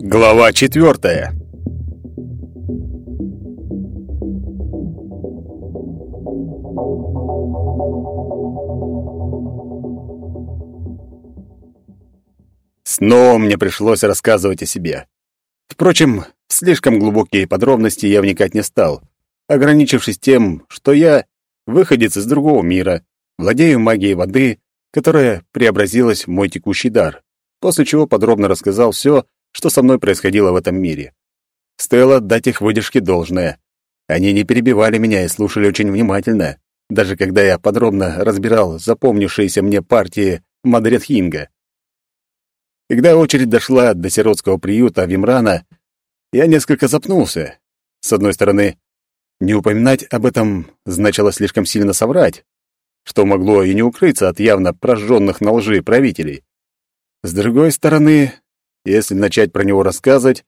Глава четвертая. Снова мне пришлось рассказывать о себе. Впрочем, в слишком глубокие подробности я вникать не стал, ограничившись тем, что я выходец из другого мира, владею магией воды, которая преобразилась в мой текущий дар, после чего подробно рассказал все, что со мной происходило в этом мире. Стоило дать их выдержке должное. Они не перебивали меня и слушали очень внимательно, даже когда я подробно разбирал запомнившиеся мне партии Мадретхинга. Когда очередь дошла до сиротского приюта Вимрана, я несколько запнулся. С одной стороны, не упоминать об этом значило слишком сильно соврать, что могло и не укрыться от явно прожженных на лжи правителей. С другой стороны, если начать про него рассказывать,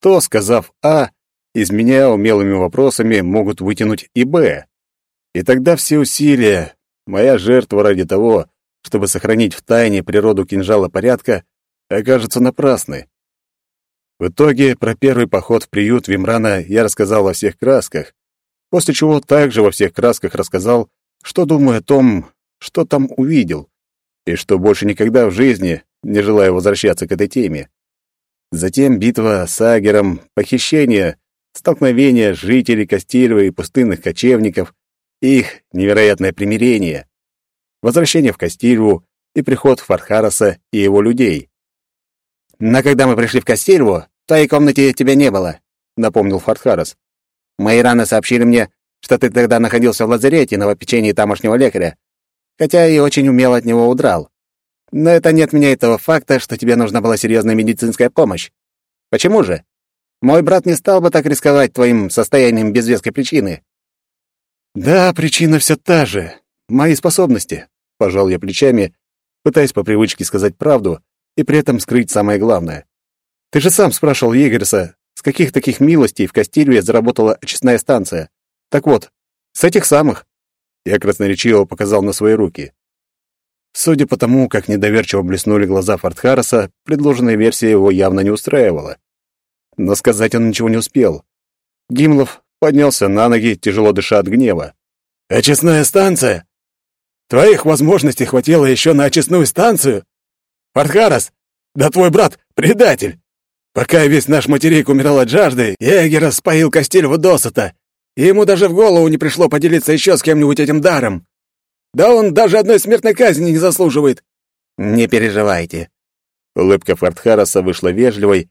то, сказав «А», из меня умелыми вопросами могут вытянуть и «Б». И тогда все усилия, моя жертва ради того, чтобы сохранить в тайне природу кинжала порядка, окажутся напрасны. В итоге про первый поход в приют Вимрана я рассказал во всех красках, после чего также во всех красках рассказал, что думаю о том, что там увидел, и что больше никогда в жизни не желаю возвращаться к этой теме. Затем битва с Агером, похищение, столкновение жителей Костильва и пустынных кочевников, их невероятное примирение, возвращение в Костильву и приход Фархараса и его людей. «Но когда мы пришли в Костильву, в твоей комнате тебя не было», — напомнил Фархарас. «Мои раны сообщили мне, что ты тогда находился в лазарете на попечении тамошнего лекаря, хотя и очень умело от него удрал. Но это не отменяет того факта, что тебе нужна была серьезная медицинская помощь. Почему же? Мой брат не стал бы так рисковать твоим состоянием без веской причины». «Да, причина все та же. Мои способности», — пожал я плечами, пытаясь по привычке сказать правду и при этом скрыть самое главное. «Ты же сам спрашивал Егерса, каких таких милостей в Кастильве заработала очистная станция. Так вот, с этих самых». Я красноречиво показал на свои руки. Судя по тому, как недоверчиво блеснули глаза Фортхарреса, предложенная версия его явно не устраивала. Но сказать он ничего не успел. Гимлов поднялся на ноги, тяжело дыша от гнева. «Очистная станция? Твоих возможностей хватило еще на очистную станцию? Фортхаррес, да твой брат — предатель! Пока весь наш материк умирал от жажды, егер споил Костильву досыта, и ему даже в голову не пришло поделиться еще с кем-нибудь этим даром. Да он даже одной смертной казни не заслуживает. Не переживайте. Улыбка Фортхараса вышла вежливой,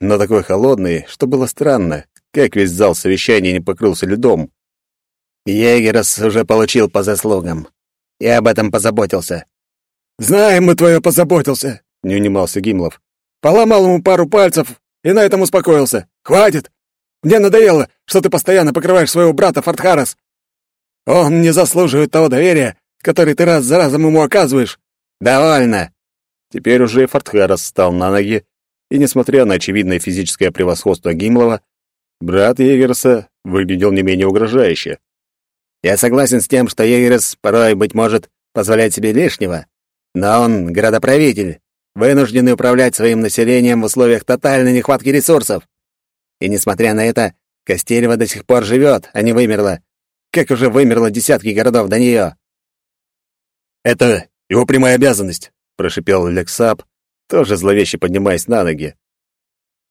но такой холодной, что было странно, как весь зал совещания не покрылся льдом. Егерос уже получил по заслугам. Я об этом позаботился. «Знаем мы твое позаботился», — не унимался Гимлов. «Поломал ему пару пальцев и на этом успокоился. Хватит! Мне надоело, что ты постоянно покрываешь своего брата Фортхарас. Он не заслуживает того доверия, который ты раз за разом ему оказываешь. Довольно. Теперь уже Фортхарас встал на ноги, и, несмотря на очевидное физическое превосходство Гимлова, брат Егерса выглядел не менее угрожающе. Я согласен с тем, что Егерс порой, быть может, позволяет себе лишнего, но он градоправитель, вынужденный управлять своим населением в условиях тотальной нехватки ресурсов. И, несмотря на это, Костерева до сих пор живет, а не вымерла, как уже вымерло десятки городов до нее. «Это его прямая обязанность», — прошипел Лексап, тоже зловеще поднимаясь на ноги.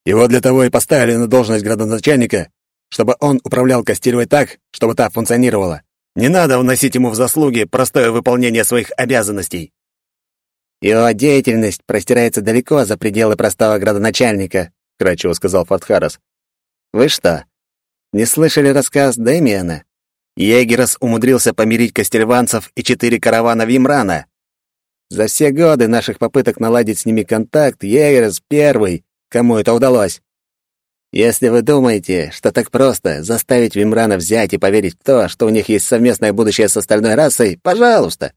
«Его для того и поставили на должность градоначальника, чтобы он управлял Костельвой так, чтобы та функционировала. Не надо вносить ему в заслуги простое выполнение своих обязанностей». «Его деятельность простирается далеко за пределы простого градоначальника», — кратчево сказал Фортхарас. «Вы что, не слышали рассказ Дэмиана? Егерос умудрился помирить костельванцев и четыре каравана Вимрана. За все годы наших попыток наладить с ними контакт, Егерос первый, кому это удалось. Если вы думаете, что так просто заставить Вимрана взять и поверить в то, что у них есть совместное будущее с остальной расой, пожалуйста.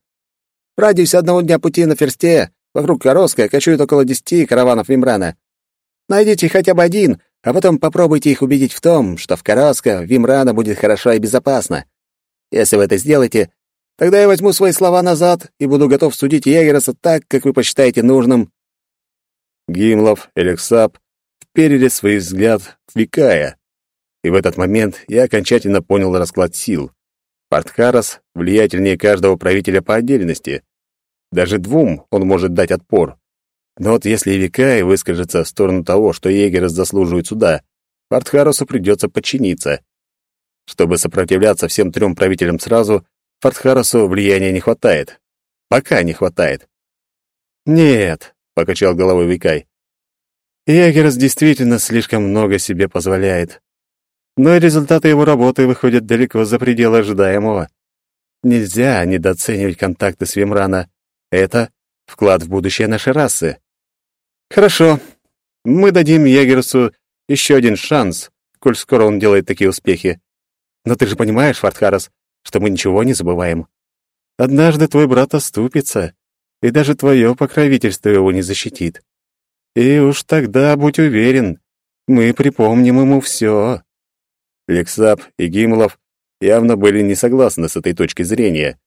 В радиусе одного дня пути на Ферсте вокруг Короска кочует около десяти караванов Вимрана. Найдите хотя бы один, а потом попробуйте их убедить в том, что в Короско Вимрана будет хорошо и безопасно. Если вы это сделаете, тогда я возьму свои слова назад и буду готов судить Егереса так, как вы посчитаете нужным». Гимлов, Элексап вперили свой взгляд в Викая, и в этот момент я окончательно понял расклад сил. Партхарас влиятельнее каждого правителя по отдельности. Даже двум он может дать отпор. Но вот если Викай выскажется в сторону того, что егеры заслуживают суда, Партхарасу придется подчиниться. Чтобы сопротивляться всем трем правителям сразу, Партхарасу влияния не хватает. Пока не хватает. «Нет», — покачал головой Викай. «Егерс действительно слишком много себе позволяет но и результаты его работы выходят далеко за пределы ожидаемого. Нельзя недооценивать контакты с Вимрана. Это вклад в будущее нашей расы. Хорошо, мы дадим Егерсу еще один шанс, коль скоро он делает такие успехи. Но ты же понимаешь, Фартхарас, что мы ничего не забываем. Однажды твой брат оступится, и даже твое покровительство его не защитит. И уж тогда, будь уверен, мы припомним ему все. Лексап и Гимлов явно были не согласны с этой точки зрения,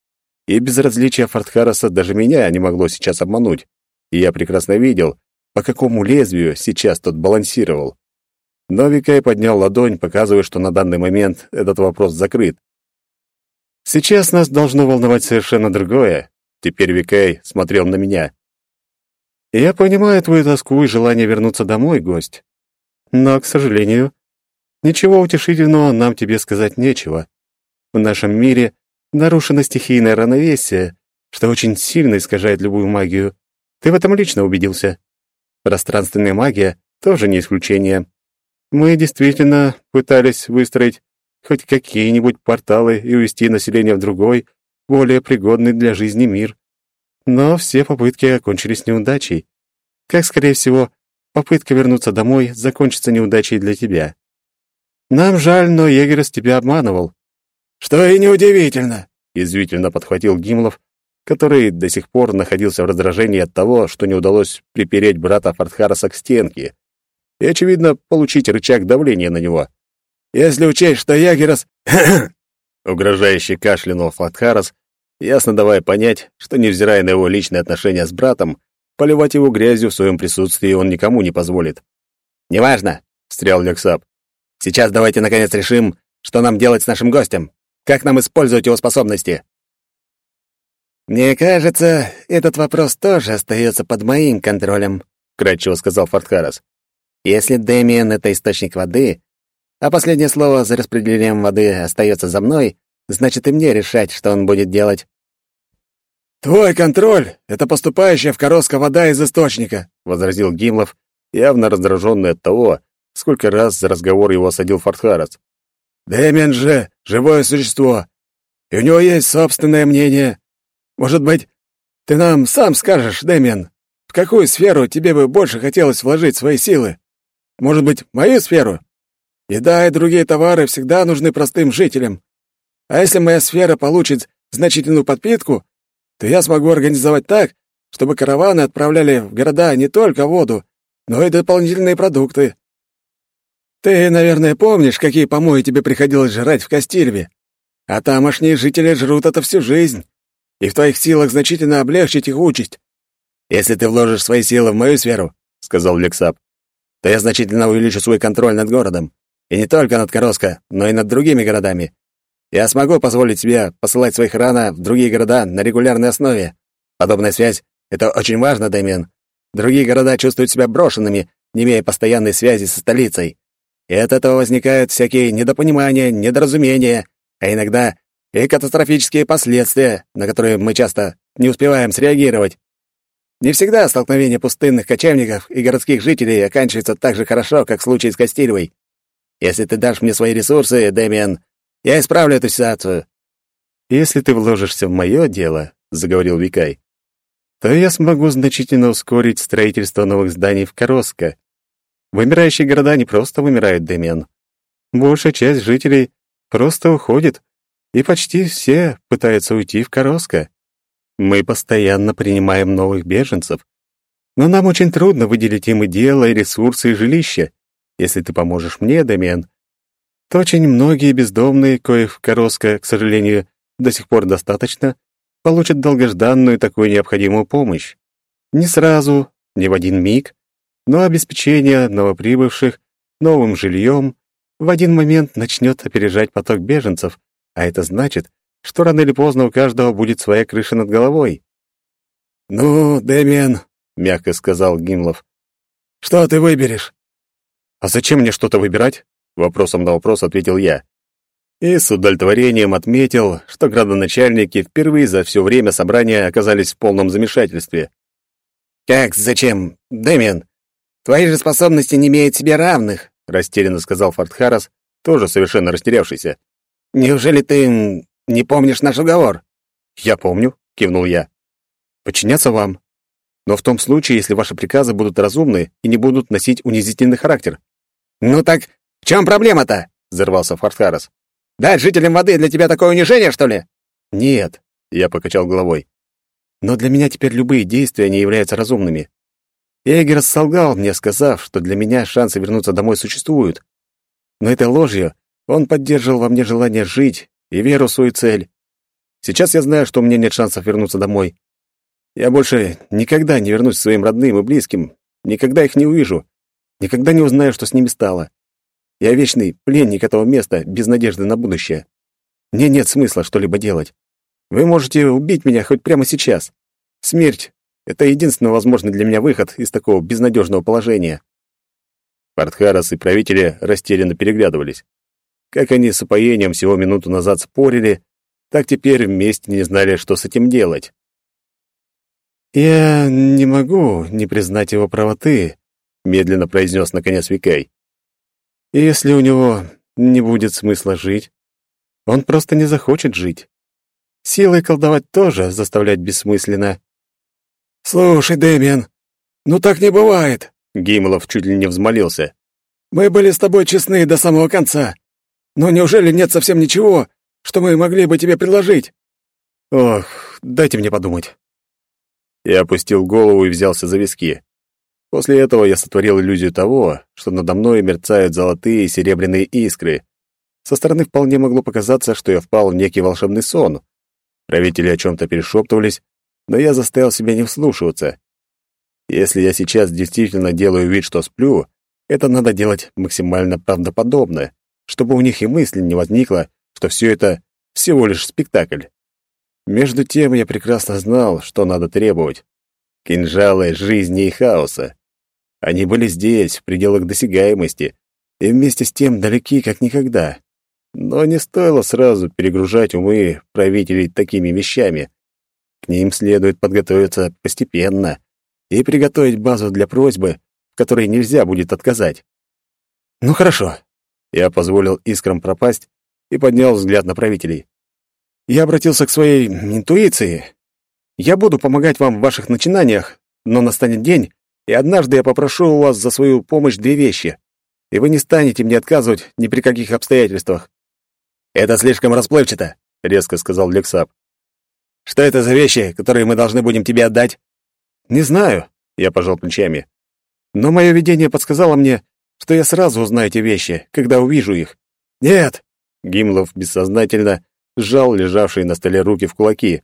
и безразличие Фортхараса даже меня не могло сейчас обмануть, и я прекрасно видел, по какому лезвию сейчас тот балансировал. Но Викай поднял ладонь, показывая, что на данный момент этот вопрос закрыт. «Сейчас нас должно волновать совершенно другое», — теперь Викай смотрел на меня. «Я понимаю твою тоску и желание вернуться домой, гость. Но, к сожалению, Ничего утешительного нам тебе сказать нечего. В нашем мире нарушено стихийное равновесие, что очень сильно искажает любую магию. Ты в этом лично убедился. Пространственная магия тоже не исключение. Мы действительно пытались выстроить хоть какие-нибудь порталы и увести население в другой, более пригодный для жизни мир. Но все попытки окончились неудачей. Как, скорее всего, попытка вернуться домой закончится неудачей для тебя. Нам жаль, но Егерс тебя обманывал». «Что и неудивительно», — язвительно подхватил Гимлов, который до сих пор находился в раздражении от того, что не удалось припереть брата Фортхараса к стенке и, очевидно, получить рычаг давления на него. «Если учесть, что Ягерас...» Угрожающе кашлянул Фортхарас, ясно давая понять, что, невзирая на его личные отношения с братом, поливать его грязью в своем присутствии он никому не позволит. «Неважно», — встрял Лексап. Сейчас давайте наконец решим, что нам делать с нашим гостем. Как нам использовать его способности? Мне кажется, этот вопрос тоже остается под моим контролем, кратчево сказал Фортхарас. Если Дэмиен — это источник воды, а последнее слово за распределением воды остается за мной, значит и мне решать, что он будет делать. «Твой контроль — это поступающая в Короско вода из источника», — возразил Гимлов, явно раздраженный от того, сколько раз за разговор его осадил Фортхарас. «Дэмиан же — живое существо, и у него есть собственное мнение. Может быть, ты нам сам скажешь, Дэмиан, в какую сферу тебе бы больше хотелось вложить свои силы? Может быть, мою сферу? Еда и другие товары всегда нужны простым жителям. А если моя сфера получит значительную подпитку, то я смогу организовать так, чтобы караваны отправляли в города не только воду, но и дополнительные продукты. Ты, наверное, помнишь, какие помои тебе приходилось жрать в Кастильве? А тамошние жители жрут это всю жизнь, и в твоих силах значительно облегчить их участь. Если ты вложишь свои силы в мою сферу, — сказал Лексап, — то я значительно увеличу свой контроль над городом. И не только над Короско, но и над другими городами. Я смогу позволить себе посылать своих рана в другие города на регулярной основе. Подобная связь — это очень важно, Дэмиан. Другие города чувствуют себя брошенными, не имея постоянной связи со столицей. И от этого возникают всякие недопонимания, недоразумения, а иногда и катастрофические последствия, на которые мы часто не успеваем среагировать. Не всегда столкновение пустынных кочевников и городских жителей оканчивается так же хорошо, как в случае с Кастильвой. Если ты дашь мне свои ресурсы, Дэмиан, я исправлю эту ситуацию. Если ты вложишься в мое дело, — заговорил Викай, — то я смогу значительно ускорить строительство новых зданий в Короско, Вымирающие города не просто вымирают, Дэмиан. Большая часть жителей просто уходит, и почти все пытаются уйти в Короско. Мы постоянно принимаем новых беженцев, но нам очень трудно выделить им и дело, и ресурсы, и жилище. Если ты поможешь мне, Дэмиан, то очень многие бездомные, коих в Короско, к сожалению, до сих пор достаточно, получат долгожданную такую необходимую помощь. Не сразу, не в один миг, но обеспечение новоприбывших новым жильем в один момент начнет опережать поток беженцев, а это значит, что рано или поздно у каждого будет своя крыша над головой. «Ну, Дэмиан», — мягко сказал Гимлов, — «что ты выберешь?» «А зачем мне что-то выбирать?» — вопросом на вопрос ответил я. И с удовлетворением отметил, что градоначальники впервые за все время собрания оказались в полном замешательстве. «Как зачем? Дэмиан, твои же способности не имеют себе равных», — растерянно сказал Фортхарас, тоже совершенно растерявшийся. «Неужели ты не помнишь наш уговор?» «Я помню», — кивнул я. «Подчиняться вам. Но в том случае, если ваши приказы будут разумны и не будут носить унизительный характер». «Ну так в чем проблема-то?» — взорвался Фортхарас. «Дать жителям воды для тебя такое унижение, что ли?» «Нет», — я покачал головой. «Но для меня теперь любые действия не являются разумными. Эгер солгал мне, сказав, что для меня шансы вернуться домой существуют. Но этой ложью он поддерживал во мне желание жить и веру в свою цель. Сейчас я знаю, что у меня нет шансов вернуться домой. Я больше никогда не вернусь к своим родным и близким, никогда их не увижу, никогда не узнаю, что с ними стало. Я вечный пленник этого места, без надежды на будущее. Мне нет смысла что-либо делать. Вы можете убить меня хоть прямо сейчас. Смерть — это единственный возможный для меня выход из такого безнадежного положения. Портхарас и правители растерянно переглядывались. Как они с упоением всего минуту назад спорили, так теперь вместе не знали, что с этим делать. «Я не могу не признать его правоты», — медленно произнес наконец Викай. «Если у него не будет смысла жить, он просто не захочет жить. Силой колдовать тоже заставлять бессмысленно». «Слушай, Дэмиан, ну так не бывает», — Гимлов чуть ли не взмолился. «Мы были с тобой честны до самого конца. Но неужели нет совсем ничего, что мы могли бы тебе предложить?» «Ох, дайте мне подумать». Я опустил голову и взялся за виски. После этого я сотворил иллюзию того, что надо мной мерцают золотые и серебряные искры. Со стороны вполне могло показаться, что я впал в некий волшебный сон. Правители о чем-то перешептывались, но я заставил себя не вслушиваться. Если я сейчас действительно делаю вид, что сплю, это надо делать максимально правдоподобно чтобы у них и мысли не возникло, что все это всего лишь спектакль. Между тем я прекрасно знал, что надо требовать. Кинжалы жизни и хаоса. Они были здесь, в пределах досягаемости, и вместе с тем далеки, как никогда. Но не стоило сразу перегружать умы правителей такими вещами. К ним следует подготовиться постепенно и приготовить базу для просьбы, в которой нельзя будет отказать. «Ну хорошо, я позволил искрам пропасть и поднял взгляд на правителей. Я обратился к своей интуиции. Я буду помогать вам в ваших начинаниях, но настанет день, и однажды я попрошу у вас за свою помощь две вещи, и вы не станете мне отказывать ни при каких обстоятельствах. Это слишком расплывчато, резко сказал Лексап. Что это за вещи, которые мы должны будем тебе отдать? Не знаю, я пожал плечами. Но мое видение подсказало мне, что я сразу узнаю эти вещи, когда увижу их. Нет, Гимлов бессознательно сжал лежавшие на столе руки в кулаки.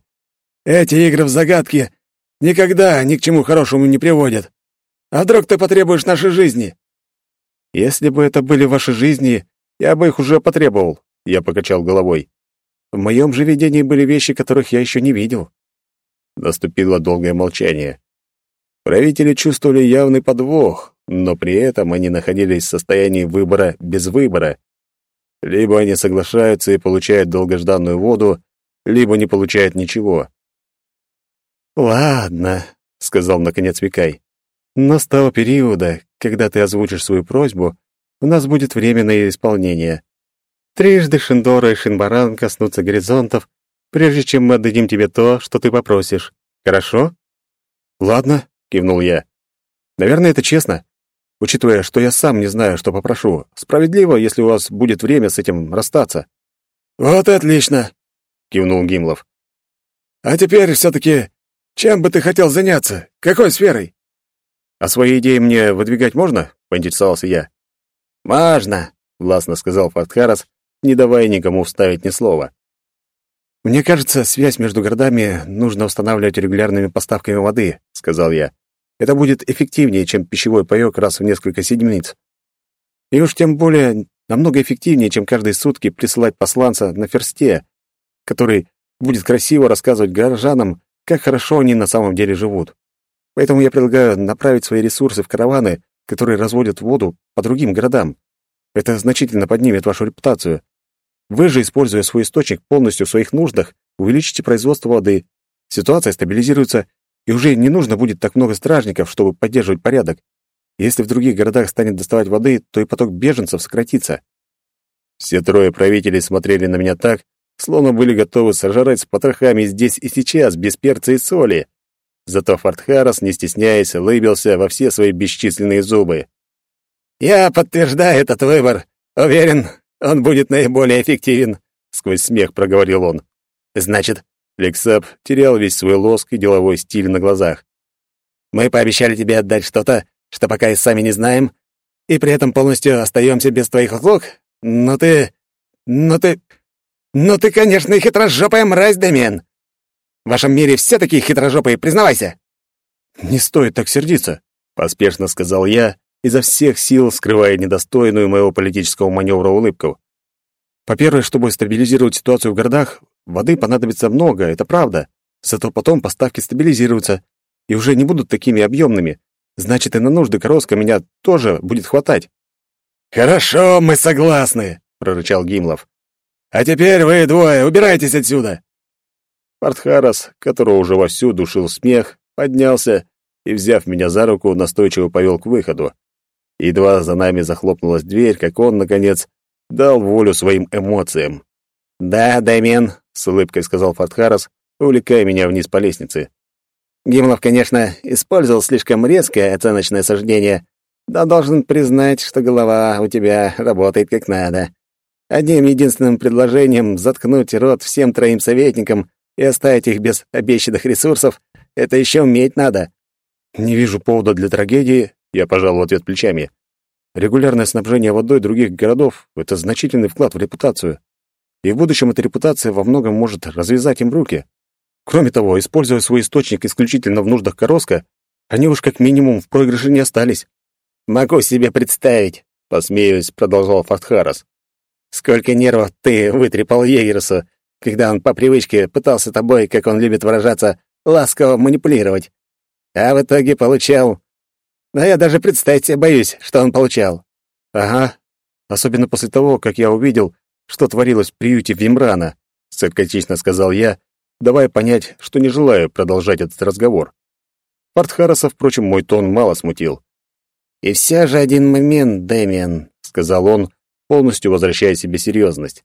Эти игры в загадки никогда ни к чему хорошему не приводят. А вдруг ты потребуешь нашей жизни? Если бы это были ваши жизни, я бы их уже потребовал, я покачал головой. В моем же видении были вещи, которых я еще не видел. Наступило долгое молчание. Правители чувствовали явный подвох, но при этом они находились в состоянии выбора без выбора. Либо они соглашаются и получают долгожданную воду, либо не получают ничего. «Ладно», — сказал наконец Викай. «Но с того периода, когда ты озвучишь свою просьбу, у нас будет время на исполнение. Трижды Шиндора и Шинбаран коснутся горизонтов, прежде чем мы отдадим тебе то, что ты попросишь. Хорошо?» «Ладно», — кивнул я. «Наверное, это честно учитывая, что я сам не знаю, что попрошу. Справедливо, если у вас будет время с этим расстаться». «Вот и отлично», — кивнул Гимлов. «А теперь все-таки чем бы ты хотел заняться? Какой сферой?» «А свои идеи мне выдвигать можно?» — поинтересовался я. «Можно», — властно сказал Фартхарас, не давая никому вставить ни слова. «Мне кажется, связь между городами нужно устанавливать регулярными поставками воды», — сказал я. «Это будет эффективнее, чем пищевой паёк раз в несколько седмиц. И уж тем более намного эффективнее, чем каждые сутки присылать посланца на ферсте, который будет красиво рассказывать горожанам, как хорошо они на самом деле живут. Поэтому я предлагаю направить свои ресурсы в караваны, которые разводят воду по другим городам. Это значительно поднимет вашу репутацию. Вы же, используя свой источник полностью в своих нуждах, увеличите производство воды. Ситуация стабилизируется, и уже не нужно будет так много стражников, чтобы поддерживать порядок. Если в других городах станет доставать воды, то и поток беженцев сократится. Все трое правителей смотрели на меня так, словно были готовы сожрать с потрохами здесь и сейчас, без перца и соли. Зато Фортхарас, не стесняясь, улыбился во все свои бесчисленные зубы. «Я подтверждаю этот выбор. Уверен, он будет наиболее эффективен», — сквозь смех проговорил он. «Значит...» — Лексап терял весь свой лоск и деловой стиль на глазах. «Мы пообещали тебе отдать что-то, что пока и сами не знаем, и при этом полностью остаемся без твоих услуг? Но ты... но ты... ну ты, конечно, хитрожопая мразь, Дэмиен. В вашем мире все такие хитрожопые, признавайся!» «Не стоит так сердиться», — поспешно сказал я, изо всех сил скрывая недостойную моего политического маневра улыбку. «Во-первых, чтобы стабилизировать ситуацию в городах, воды понадобится много, это правда. Зато потом поставки стабилизируются и уже не будут такими объемными. Значит, и на нужды Короска меня тоже будет хватать». «Хорошо, мы согласны», — прорычал Гимлов. «А теперь вы двое убирайтесь отсюда!» Портхарас, которого уже вовсю душил смех, поднялся и, взяв меня за руку, настойчиво повел к выходу. Едва за нами захлопнулась дверь, как он, наконец, дал волю своим эмоциям. «Да, Даймен», — с улыбкой сказал Фортхарас, увлекая меня вниз по лестнице. Гимлов, конечно, использовал слишком резкое оценочное суждение, но должен признать, что голова у тебя работает как надо. Одним единственным предложением заткнуть рот всем троим советникам и оставить их без обещанных ресурсов, это еще уметь надо. Не вижу повода для трагедии, я пожал в ответ плечами. Регулярное снабжение водой других городов — это значительный вклад в репутацию. И в будущем эта репутация во многом может развязать им руки. Кроме того, используя свой источник исключительно в нуждах Короска, они уж как минимум в проигрыше не остались. «Могу себе представить», — посмеюсь, продолжал Фахтхарас. «Сколько нервов ты вытрепал Егерсу, когда он по привычке пытался тобой, как он любит выражаться, ласково манипулировать. А в итоге получал... Да я даже представить себе боюсь, что он получал. Ага, особенно после того, как я увидел, что творилось в приюте Вимрана, саркастично сказал я, давая понять, что не желаю продолжать этот разговор. Портхараса, впрочем, мой тон мало смутил. «И все же один момент, Дэмиан», — сказал он, полностью возвращая себе серьезность.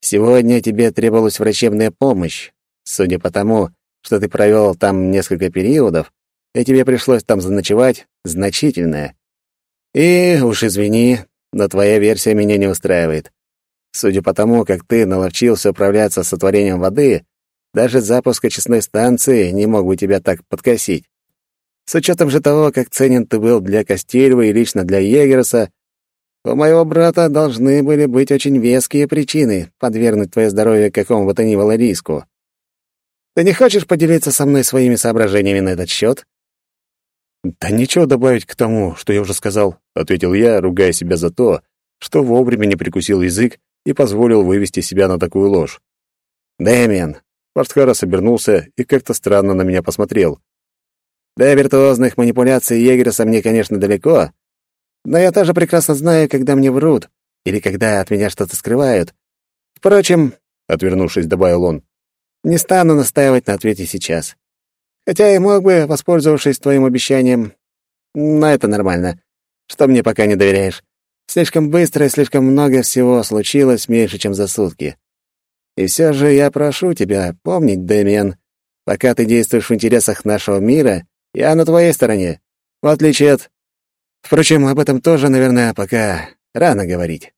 Сегодня тебе требовалась врачебная помощь. Судя по тому, что ты провел там несколько периодов, и тебе пришлось там заночевать, значительная. И уж извини, но твоя версия меня не устраивает. Судя по тому, как ты наловчился управляться с сотворением воды, даже запуск очистной станции не мог бы тебя так подкосить. С учетом же того, как ценен ты был для Костельва и лично для Егерса, у моего брата должны были быть очень веские причины подвергнуть твое здоровье какому бы то ни было риску. Ты не хочешь поделиться со мной своими соображениями на этот счет? «Да ничего добавить к тому, что я уже сказал», — ответил я, ругая себя за то, что вовремя не прикусил язык и позволил вывести себя на такую ложь. «Дэмиан!» — Фортхарас обернулся и как-то странно на меня посмотрел. «До виртуозных манипуляций Егерса мне, конечно, далеко, но я тоже прекрасно знаю, когда мне врут или когда от меня что-то скрывают. Впрочем, — отвернувшись, добавил он, — не стану настаивать на ответе сейчас. Хотя и мог бы, воспользовавшись твоим обещанием. Но это нормально, что мне пока не доверяешь. Слишком быстро и слишком много всего случилось меньше, чем за сутки. И все же я прошу тебя помнить, Дэмиан, пока ты действуешь в интересах нашего мира, я на твоей стороне, в отличие от Впрочем, об этом тоже, наверное, пока рано говорить.